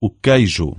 o queijo.